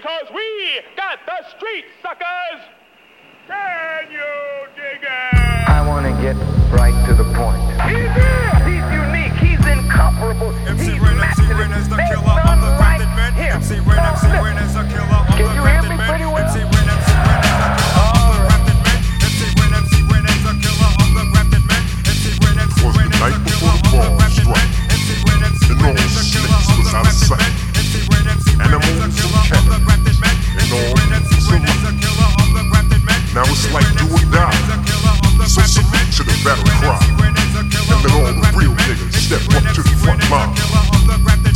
because we got the street suckers. Can you dig it? I want to get right to the point. He's here. He's unique. He's incomparable. MC Ren, MC Ren is the killer. I'm the grounded man. MC Ren, MC Ren is the killer. Now it's like do or die. So submit to the battle cry. And let all the real niggas step up to the front line.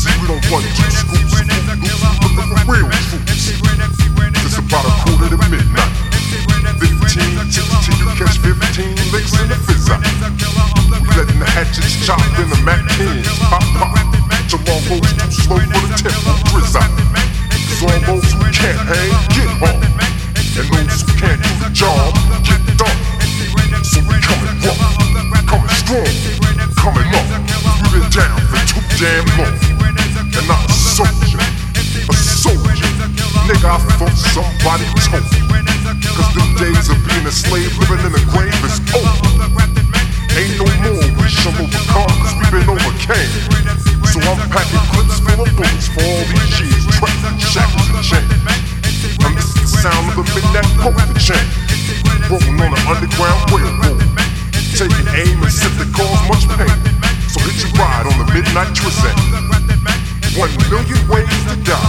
See, we don't run two scoops, but the real troops. It's about a quarter to midnight. 15, 16, you catch 15 licks in the fizz. We letting the hatchets chop in the Mac 10s. Pop, pop. Jamal goes too slow for the tempo. Drizz out. Zorbo's, we can't hang. damn wrong. And I'm a soldier. A soldier. Nigga, I thought somebody told me. Cause the days of being a slave living in the grave is over. Ain't no more we shall the cars we been overcame. So I'm packing clips full of bullets for all these years. Trapped, shackles, and chains. I'm the sound of the midnight poker chain. Rolling on an underground railroad. midnight twisting. One million ways to die.